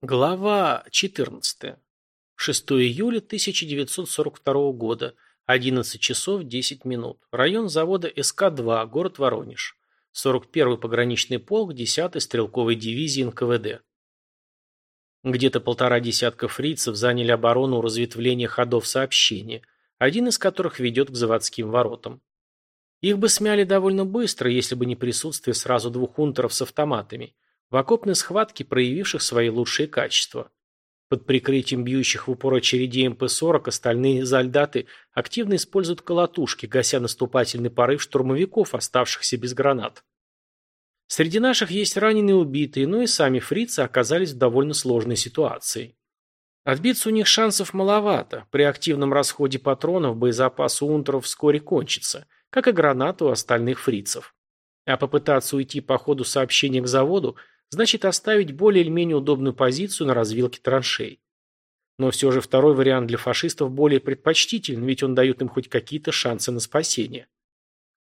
Глава 14. 6 июля 1942 года. 11 часов 10 минут. Район завода СК-2, город Воронеж. 41-й пограничный полк 10-й стрелковой дивизии НКВД. Где-то полтора десятка фрицев заняли оборону у разветвления ходов сообщения, один из которых ведет к заводским воротам. Их бы смяли довольно быстро, если бы не присутствие сразу двух унтеров с автоматами – в окопной схватке проявивших свои лучшие качества. Под прикрытием бьющих в упор очередей МП-40 остальные зальдаты активно используют колотушки, гася наступательный порыв штурмовиков, оставшихся без гранат. Среди наших есть раненые и убитые, но и сами фрицы оказались в довольно сложной ситуации. Отбиться у них шансов маловато. При активном расходе патронов боезапас у унтеров вскоре кончится, как и гранаты у остальных фрицев. А попытаться уйти по ходу сообщения к заводу – значит оставить более или менее удобную позицию на развилке траншей. Но все же второй вариант для фашистов более предпочтителен, ведь он дает им хоть какие-то шансы на спасение.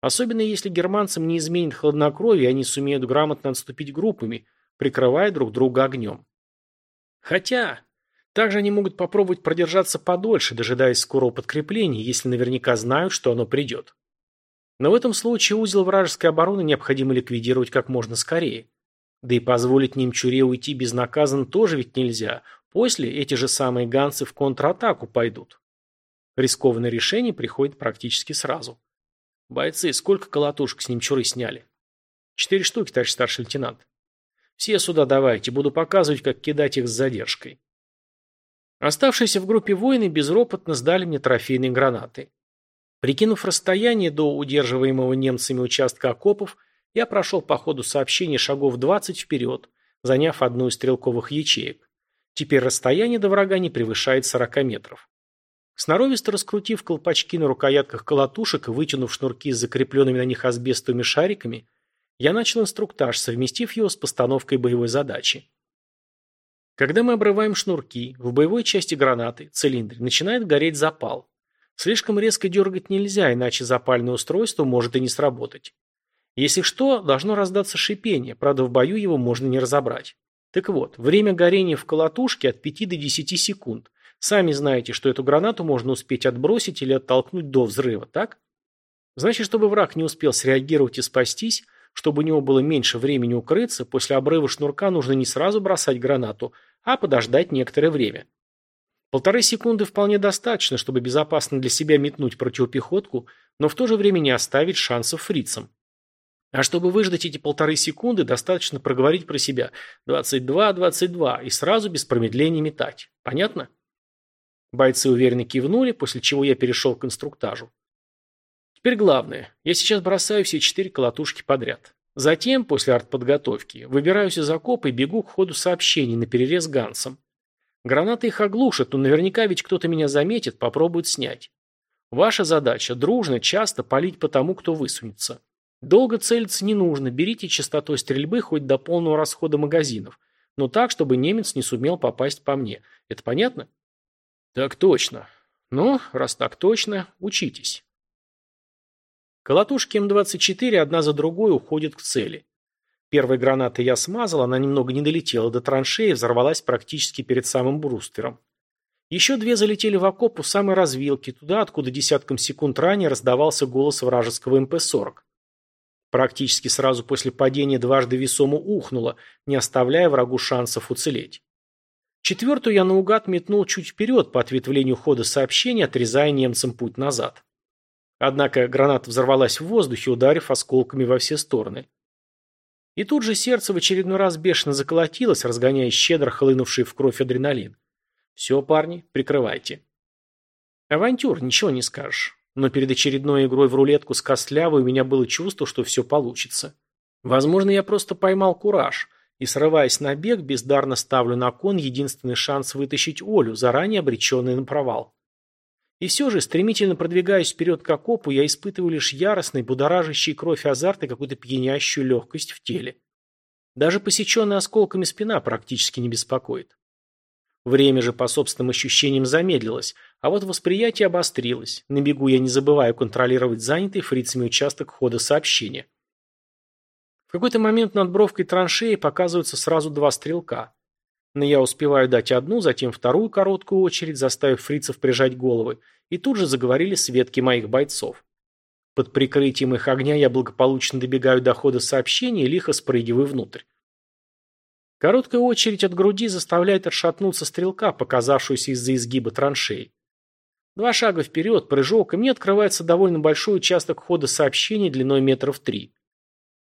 Особенно если германцам не изменит хладнокровие, они сумеют грамотно отступить группами, прикрывая друг друга огнем. Хотя, также они могут попробовать продержаться подольше, дожидаясь скорого подкрепления, если наверняка знают, что оно придет. Но в этом случае узел вражеской обороны необходимо ликвидировать как можно скорее. Да и позволить немчуре уйти безнаказанно тоже ведь нельзя. После эти же самые ганцы в контратаку пойдут. Рискованное решение приходит практически сразу. Бойцы, сколько колотушек с немчуры сняли? Четыре штуки, товарищ старший лейтенант. Все сюда давайте, буду показывать, как кидать их с задержкой. Оставшиеся в группе воины безропотно сдали мне трофейные гранаты. Прикинув расстояние до удерживаемого немцами участка окопов, я прошел по ходу сообщения шагов 20 вперед, заняв одну из стрелковых ячеек. Теперь расстояние до врага не превышает 40 метров. Сноровисто раскрутив колпачки на рукоятках колотушек и вытянув шнурки с закрепленными на них асбестовыми шариками, я начал инструктаж, совместив его с постановкой боевой задачи. Когда мы обрываем шнурки, в боевой части гранаты, цилиндре, начинает гореть запал. Слишком резко дергать нельзя, иначе запальное устройство может и не сработать. Если что, должно раздаться шипение, правда в бою его можно не разобрать. Так вот, время горения в колотушке от 5 до 10 секунд. Сами знаете, что эту гранату можно успеть отбросить или оттолкнуть до взрыва, так? Значит, чтобы враг не успел среагировать и спастись, чтобы у него было меньше времени укрыться, после обрыва шнурка нужно не сразу бросать гранату, а подождать некоторое время. Полторы секунды вполне достаточно, чтобы безопасно для себя метнуть противопехотку, но в то же время не оставить шансов фрицам. А чтобы выждать эти полторы секунды, достаточно проговорить про себя 22-22 и сразу без промедления метать. Понятно? Бойцы уверенно кивнули, после чего я перешел к инструктажу. Теперь главное. Я сейчас бросаю все четыре колотушки подряд. Затем, после артподготовки, выбираюсь из окопа и бегу к ходу сообщений на перерез Гансом. Гранаты их оглушат, но наверняка ведь кто-то меня заметит, попробует снять. Ваша задача – дружно, часто палить по тому, кто высунется. Долго целиться не нужно, берите частотой стрельбы хоть до полного расхода магазинов, но так, чтобы немец не сумел попасть по мне. Это понятно? Так точно. Ну, раз так точно, учитесь. Колотушки М-24 одна за другой уходят к цели. Первой гранатой я смазал, она немного не долетела до траншеи, взорвалась практически перед самым бруствером. Еще две залетели в окоп у самой развилки, туда, откуда десятком секунд ранее раздавался голос вражеского МП-40. Практически сразу после падения дважды весомо ухнуло, не оставляя врагу шансов уцелеть. Четвертую я наугад метнул чуть вперед по ответвлению хода сообщения, отрезая немцам путь назад. Однако граната взорвалась в воздухе, ударив осколками во все стороны. И тут же сердце в очередной раз бешено заколотилось, разгоняя щедро хлынувший в кровь адреналин. «Все, парни, прикрывайте». Авантюр, ничего не скажешь но перед очередной игрой в рулетку с Костлявой у меня было чувство, что все получится. Возможно, я просто поймал кураж и, срываясь на бег, бездарно ставлю на кон единственный шанс вытащить Олю, заранее обреченный на провал. И все же, стремительно продвигаясь вперед к окопу, я испытываю лишь яростный, будоражащий кровь азарт и какую-то пьянящую легкость в теле. Даже посеченная осколками спина практически не беспокоит. Время же, по собственным ощущениям, замедлилось, а вот восприятие обострилось. На бегу я не забываю контролировать занятый фрицами участок хода сообщения. В какой-то момент над бровкой траншеи показываются сразу два стрелка. Но я успеваю дать одну, затем вторую короткую очередь, заставив фрицев прижать головы, и тут же заговорили светки моих бойцов. Под прикрытием их огня я благополучно добегаю до хода сообщения и лихо спрыгиваю внутрь. Короткая очередь от груди заставляет отшатнуться стрелка, показавшуюся из-за изгиба траншеи. Два шага вперед, прыжок, и мне открывается довольно большой участок хода сообщений длиной метров три.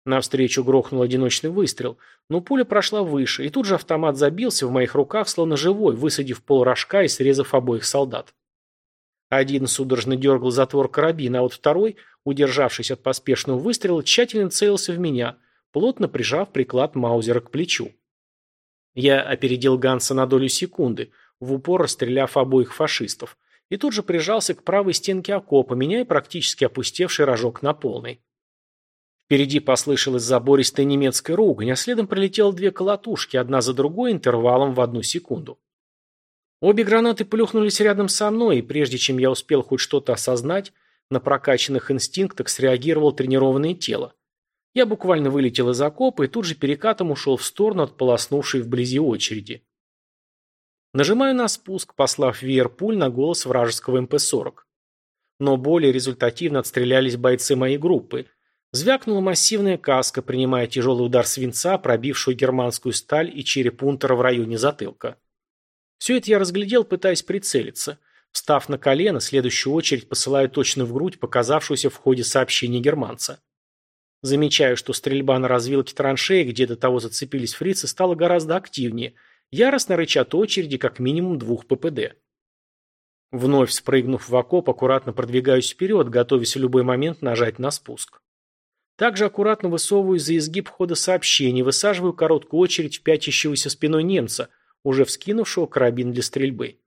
Навстречу грохнул одиночный выстрел, но пуля прошла выше, и тут же автомат забился в моих руках, словно живой, высадив пол рожка и срезав обоих солдат. Один судорожно дергал затвор карабина, а вот второй, удержавшись от поспешного выстрела, тщательно целился в меня, плотно прижав приклад Маузера к плечу. Я опередил Ганса на долю секунды, в упор расстреляв обоих фашистов, и тут же прижался к правой стенке окопа, меняя практически опустевший рожок на полный. Впереди послышалась забористая немецкая ругань, а следом прилетело две колотушки, одна за другой интервалом в одну секунду. Обе гранаты плюхнулись рядом со мной, и прежде чем я успел хоть что-то осознать, на прокачанных инстинктах среагировало тренированное тело. Я буквально вылетел из окопа и тут же перекатом ушел в сторону от полоснувшей вблизи очереди. Нажимаю на спуск, послав веер пуль на голос вражеского МП-40. Но более результативно отстрелялись бойцы моей группы. Звякнула массивная каска, принимая тяжелый удар свинца, пробившую германскую сталь и череп Унтера в районе затылка. Все это я разглядел, пытаясь прицелиться. Встав на колено, следующую очередь посылаю точно в грудь, показавшуюся в ходе сообщения германца. Замечаю, что стрельба на развилке траншеи, где до того зацепились фрицы, стала гораздо активнее. Яростно рычат очереди как минимум двух ППД. Вновь спрыгнув в окоп, аккуратно продвигаюсь вперед, готовясь в любой момент нажать на спуск. Также аккуратно высовываюсь за изгиб хода сообщений, высаживаю короткую очередь в пятящегося спиной немца, уже вскинувшего карабин для стрельбы.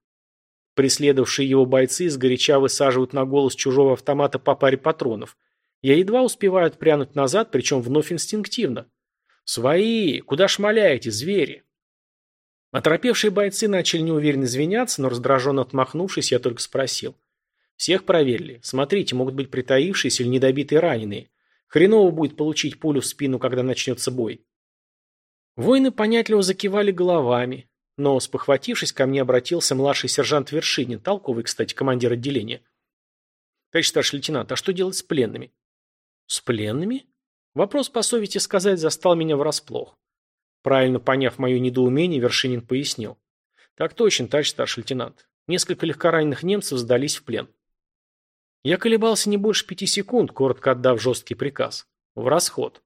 Преследовавшие его бойцы сгоряча высаживают на голос чужого автомата по паре патронов – я едва успеваю отпрянуть назад, причем вновь инстинктивно. «Свои! Куда шмаляете, звери?» Оторопевшие бойцы начали неуверенно извиняться, но раздраженно отмахнувшись, я только спросил. «Всех проверили. Смотрите, могут быть притаившиеся или недобитые раненые. Хреново будет получить пулю в спину, когда начнется бой». Воины понятливо закивали головами, но, спохватившись, ко мне обратился младший сержант Вершинин, толковый, кстати, командир отделения. «Товарищ старший лейтенант, а что делать с пленными?» С пленными? Вопрос по совести сказать застал меня врасплох. Правильно поняв мое недоумение, Вершинин пояснил. Так точно, товарищ старший лейтенант. Несколько легкораненых немцев сдались в плен. Я колебался не больше пяти секунд, коротко отдав жесткий приказ. В расход.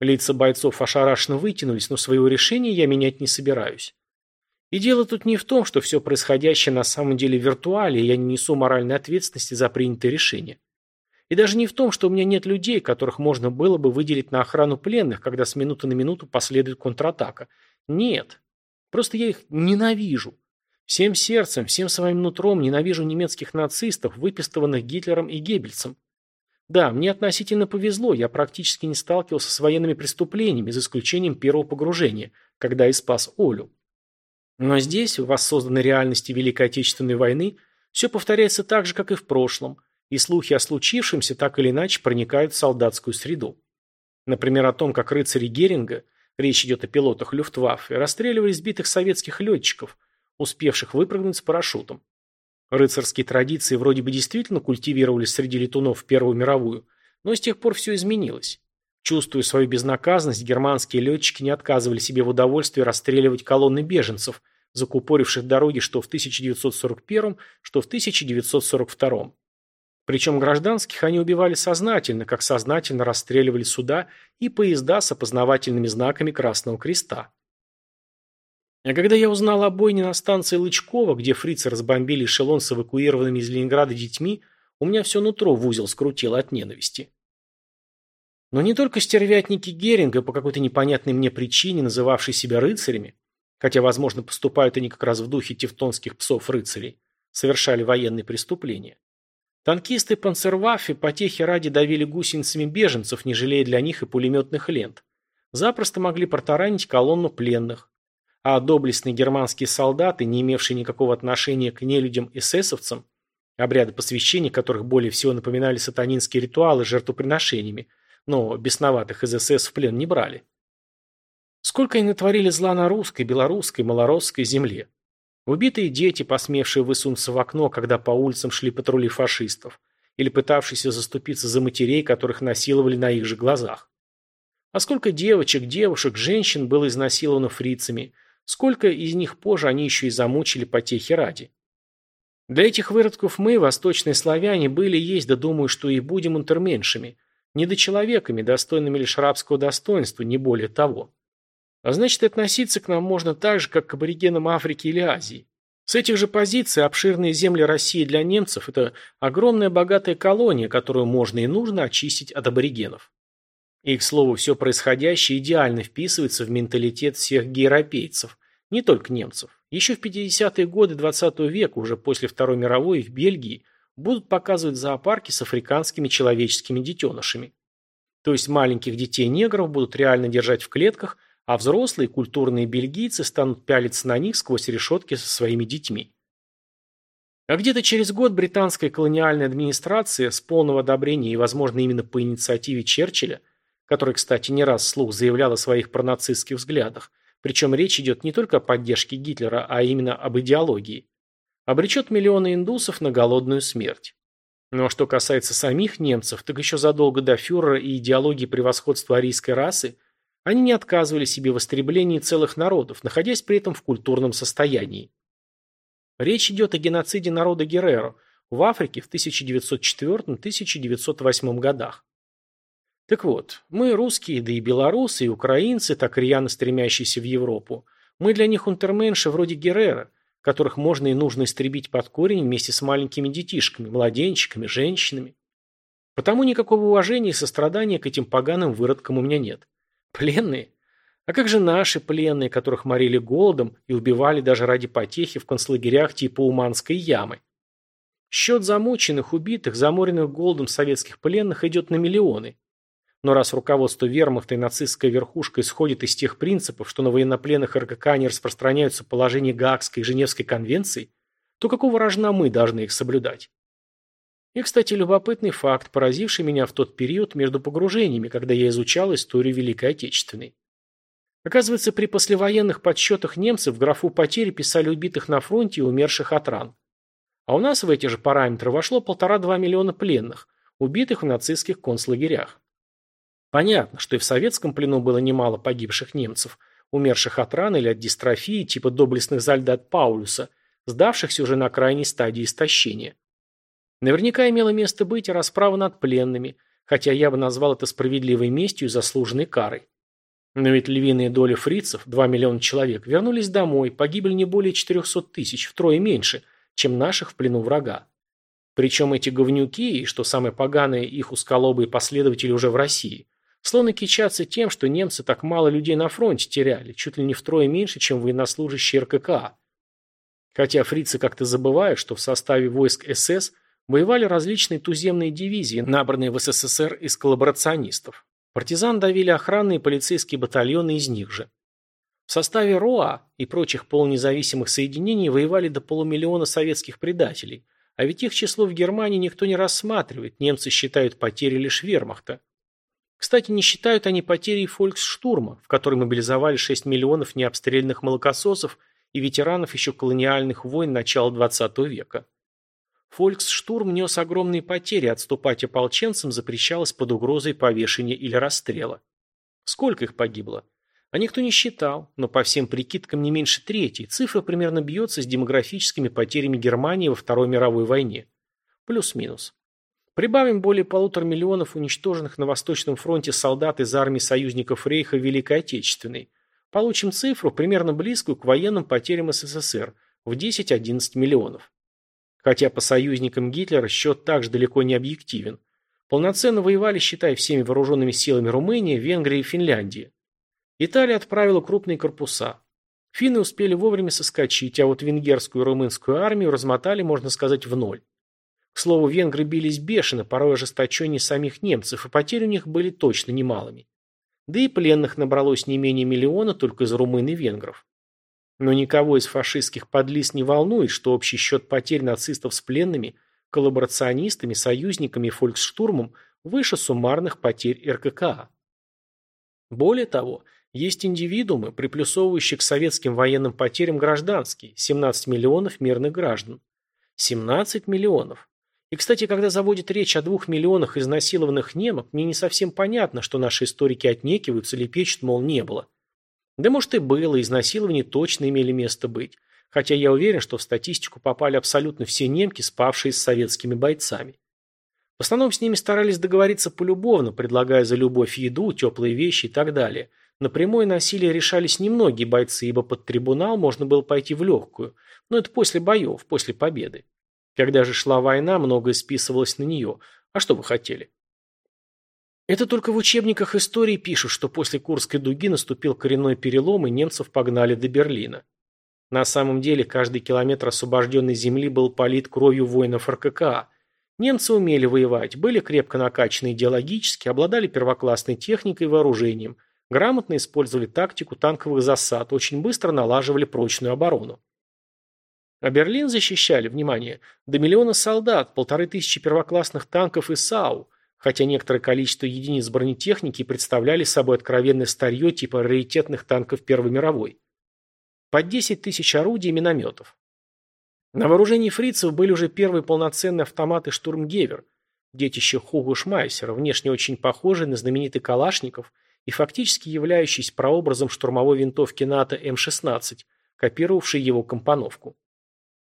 Лица бойцов ошарашенно вытянулись, но своего решения я менять не собираюсь. И дело тут не в том, что все происходящее на самом деле виртуале, и я не несу моральной ответственности за принятое решение. И даже не в том, что у меня нет людей, которых можно было бы выделить на охрану пленных, когда с минуты на минуту последует контратака. Нет. Просто я их ненавижу. Всем сердцем, всем своим нутром ненавижу немецких нацистов, выпистованных Гитлером и Геббельсом. Да, мне относительно повезло, я практически не сталкивался с военными преступлениями, за исключением первого погружения, когда и спас Олю. Но здесь, в воссозданной реальности Великой Отечественной войны, все повторяется так же, как и в прошлом – и слухи о случившемся так или иначе проникают в солдатскую среду. Например, о том, как рыцари Геринга, речь идет о пилотах Люфтваффе, расстреливали сбитых советских летчиков, успевших выпрыгнуть с парашютом. Рыцарские традиции вроде бы действительно культивировались среди летунов в Первую мировую, но с тех пор все изменилось. Чувствуя свою безнаказанность, германские летчики не отказывали себе в удовольствии расстреливать колонны беженцев, закупоривших дороги что в 1941, что в 1942. Причем гражданских они убивали сознательно, как сознательно расстреливали суда и поезда с опознавательными знаками Красного Креста. А когда я узнал о бойне на станции Лычкова, где фрицы разбомбили эшелон с эвакуированными из Ленинграда детьми, у меня все нутро в узел скрутило от ненависти. Но не только стервятники Геринга, по какой-то непонятной мне причине, называвшие себя рыцарями, хотя, возможно, поступают они как раз в духе тевтонских псов-рыцарей, совершали военные преступления. Танкисты Панцерваффе потехи ради давили гусеницами беженцев, не жалея для них и пулеметных лент. Запросто могли протаранить колонну пленных. А доблестные германские солдаты, не имевшие никакого отношения к нелюдям-эсэсовцам, обряды посвящения которых более всего напоминали сатанинские ритуалы с жертвоприношениями, но бесноватых из СС в плен не брали. Сколько они натворили зла на русской, белорусской, малоросской земле. Убитые дети, посмевшие высунуться в окно, когда по улицам шли патрули фашистов, или пытавшиеся заступиться за матерей, которых насиловали на их же глазах. А сколько девочек, девушек, женщин было изнасиловано фрицами, сколько из них позже они еще и замучили потехи ради. Для этих выродков мы, восточные славяне, были, есть, да думаю, что и будем интерменшами, недочеловеками, достойными лишь рабского достоинства, не более того. А значит, относиться к нам можно так же, как к аборигенам Африки или Азии. С этих же позиций обширные земли России для немцев – это огромная богатая колония, которую можно и нужно очистить от аборигенов. И, к слову, все происходящее идеально вписывается в менталитет всех европейцев, не только немцев. Еще в 50-е годы 20 -го века, уже после Второй мировой, в Бельгии, будут показывать зоопарки с африканскими человеческими детенышами. То есть маленьких детей-негров будут реально держать в клетках – а взрослые культурные бельгийцы станут пялиться на них сквозь решетки со своими детьми. А где-то через год британская колониальная администрация с полного одобрения и, возможно, именно по инициативе Черчилля, который, кстати, не раз вслух заявлял о своих пронацистских взглядах, причем речь идет не только о поддержке Гитлера, а именно об идеологии, обречет миллионы индусов на голодную смерть. Но что касается самих немцев, так еще задолго до фюрера и идеологии превосходства арийской расы – они не отказывали себе в истреблении целых народов, находясь при этом в культурном состоянии. Речь идет о геноциде народа Герреро в Африке в 1904-1908 годах. Так вот, мы, русские, да и белорусы, и украинцы, так рьяно стремящиеся в Европу, мы для них унтерменши вроде Геррера, которых можно и нужно истребить под корень вместе с маленькими детишками, младенчиками, женщинами. Потому никакого уважения и сострадания к этим поганым выродкам у меня нет. Пленные? А как же наши пленные, которых морили голодом и убивали даже ради потехи в концлагерях типа Уманской ямы? Счет замученных, убитых, заморенных голодом советских пленных идет на миллионы. Но раз руководство вермахта и нацистская верхушка исходит из тех принципов, что на военнопленных РКК не распространяются положения Гаагской и Женевской конвенций, то какого рожна мы должны их соблюдать? И, кстати, любопытный факт, поразивший меня в тот период между погружениями, когда я изучал историю Великой Отечественной. Оказывается, при послевоенных подсчетах немцев в графу потери писали убитых на фронте и умерших от ран. А у нас в эти же параметры вошло полтора-два миллиона пленных, убитых в нацистских концлагерях. Понятно, что и в советском плену было немало погибших немцев, умерших от ран или от дистрофии, типа доблестных солдат Паулюса, сдавшихся уже на крайней стадии истощения. Наверняка имело место быть расправа над пленными, хотя я бы назвал это справедливой местью и заслуженной карой. Но ведь львиная доля фрицев, 2 миллиона человек, вернулись домой, погибли не более 400 тысяч, втрое меньше, чем наших в плену врага. Причем эти говнюки, и, что самое поганое, их усколобые последователи уже в России, словно кичатся тем, что немцы так мало людей на фронте теряли, чуть ли не втрое меньше, чем военнослужащие РККА. Хотя фрицы как-то забывают, что в составе войск СС Воевали различные туземные дивизии, набранные в СССР из коллаборационистов. Партизан давили охранные и полицейские батальоны из них же. В составе РОА и прочих полунезависимых соединений воевали до полумиллиона советских предателей, а ведь их число в Германии никто не рассматривает, немцы считают потери лишь вермахта. Кстати, не считают они потери фольксштурма, в который мобилизовали 6 миллионов необстрельных молокососов и ветеранов еще колониальных войн начала XX века. Фольксштурм нес огромные потери, отступать ополченцам запрещалось под угрозой повешения или расстрела. Сколько их погибло? А никто не считал, но по всем прикидкам не меньше трети. Цифра примерно бьется с демографическими потерями Германии во Второй мировой войне. Плюс-минус. Прибавим более полутора миллионов уничтоженных на Восточном фронте солдат из армии союзников Рейха Великой Отечественной. Получим цифру, примерно близкую к военным потерям СССР в 10-11 миллионов. Хотя по союзникам Гитлера счет также далеко не объективен. Полноценно воевали, считай, всеми вооруженными силами Румыния, Венгрия и Финляндия. Италия отправила крупные корпуса. Финны успели вовремя соскочить, а вот венгерскую и румынскую армию размотали, можно сказать, в ноль. К слову, венгры бились бешено, порой ожесточеннее самих немцев, и потери у них были точно немалыми. Да и пленных набралось не менее миллиона только из румын и венгров. Но никого из фашистских подлиз не волнует, что общий счет потерь нацистов с пленными, коллаборационистами, союзниками и фольксштурмом выше суммарных потерь РККА. Более того, Есть индивидуумы, приплюсовывающие к советским военным потерям гражданские, 17 миллионов мирных граждан. 17 миллионов. И, кстати, когда заводит речь о двух миллионах изнасилованных немок, мне не совсем понятно, что наши историки отнекиваются или печут, мол, не было. Да может и было, изнасилования точно имели место быть. Хотя я уверен, что в статистику попали абсолютно все немки, спавшие с советскими бойцами. В основном с ними старались договориться полюбовно, предлагая за любовь еду, теплые вещи и так далее. На прямое насилие решались немногие бойцы, ибо под трибунал можно было пойти в легкую. Но это после боев, после победы. Когда же шла война, многое списывалось на нее. А что вы хотели? Это только в учебниках истории пишут, что после Курской дуги наступил коренной перелом, и немцев погнали до Берлина. На самом деле, каждый километр освобожденной земли был полит кровью воинов РККА. Немцы умели воевать, были крепко накачаны идеологически, обладали первоклассной техникой и вооружением, грамотно использовали тактику танковых засад, очень быстро налаживали прочную оборону. А Берлин защищали, внимание, до миллиона солдат, полторы тысячи первоклассных танков и САУ, хотя некоторое количество единиц бронетехники представляли собой откровенное старье типа раритетных танков Первой мировой. Под 10 тысяч орудий и минометов. На вооружении фрицев были уже первые полноценные автоматы «Штурмгевер», детище Хуго Шмайсера, внешне очень похожие на знаменитый Калашников и фактически являющийся прообразом штурмовой винтовки НАТО М-16, копировавшей его компоновку.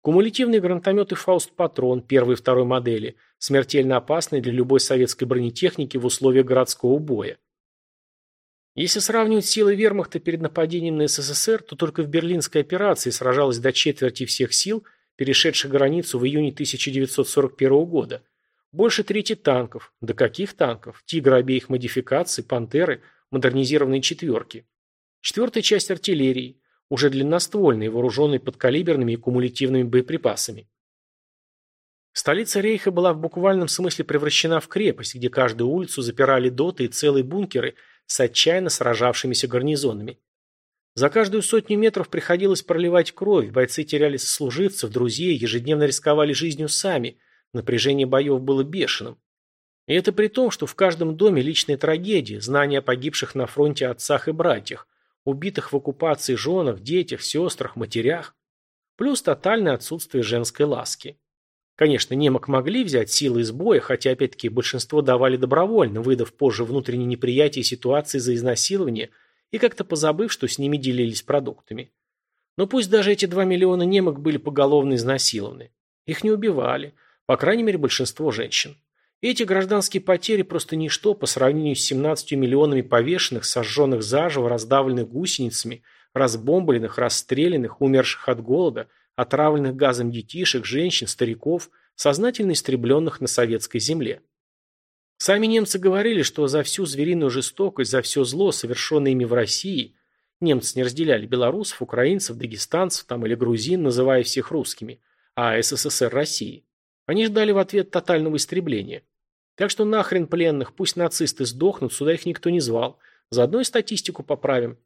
Кумулятивные гранатометы «Фауст-Патрон» первой и второй модели, смертельно опасные для любой советской бронетехники в условиях городского боя. Если сравнивать силы вермахта перед нападением на СССР, то только в Берлинской операции сражалось до четверти всех сил, перешедших границу в июне 1941 года. Больше трети танков. Да каких танков? Тигры обеих модификаций, пантеры, модернизированные четверки. Четвертая часть артиллерии уже длинноствольные, вооруженные подкалиберными и кумулятивными боеприпасами. Столица Рейха была в буквальном смысле превращена в крепость, где каждую улицу запирали доты и целые бункеры с отчаянно сражавшимися гарнизонами. За каждую сотню метров приходилось проливать кровь, бойцы теряли сослуживцев, друзей, ежедневно рисковали жизнью сами, напряжение боев было бешеным. И это при том, что в каждом доме личная трагедия, знания о погибших на фронте отцах и братьях, убитых в оккупации женах, детях, сестрах, матерях, плюс тотальное отсутствие женской ласки. Конечно, немок могли взять силы из боя, хотя, опять-таки, большинство давали добровольно, выдав позже внутреннее неприятие ситуации за изнасилование и как-то позабыв, что с ними делились продуктами. Но пусть даже эти два миллиона немок были поголовно изнасилованы. Их не убивали, по крайней мере, большинство женщин. Эти гражданские потери просто ничто по сравнению с 17 миллионами повешенных, сожженных заживо, раздавленных гусеницами, разбомбленных, расстрелянных, умерших от голода, отравленных газом детишек, женщин, стариков, сознательно истребленных на советской земле. Сами немцы говорили, что за всю звериную жестокость, за все зло, совершенное ими в России, немцы не разделяли белорусов, украинцев, дагестанцев там или грузин, называя всех русскими, а СССР России. Они ждали в ответ тотального истребления. Так что нахрен пленных, пусть нацисты сдохнут, сюда их никто не звал. Заодно и статистику поправим.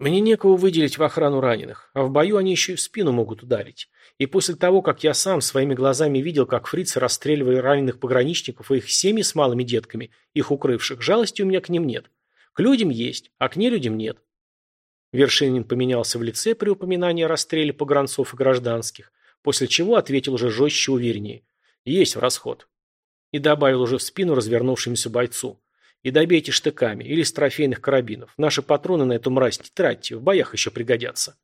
Мне некого выделить в охрану раненых, а в бою они еще и в спину могут ударить. И после того, как я сам своими глазами видел, как фрицы расстреливали раненых пограничников и их семьи с малыми детками, их укрывших, жалости у меня к ним нет. К людям есть, а к нелюдям нет. Вершинин поменялся в лице при упоминании о расстреле погранцов и гражданских, после чего ответил уже жестче увереннее. Есть в расход. И добавил уже в спину развернувшемуся бойцу. И добейте штыками или с трофейных карабинов. Наши патроны на эту мразь не тратьте, в боях еще пригодятся.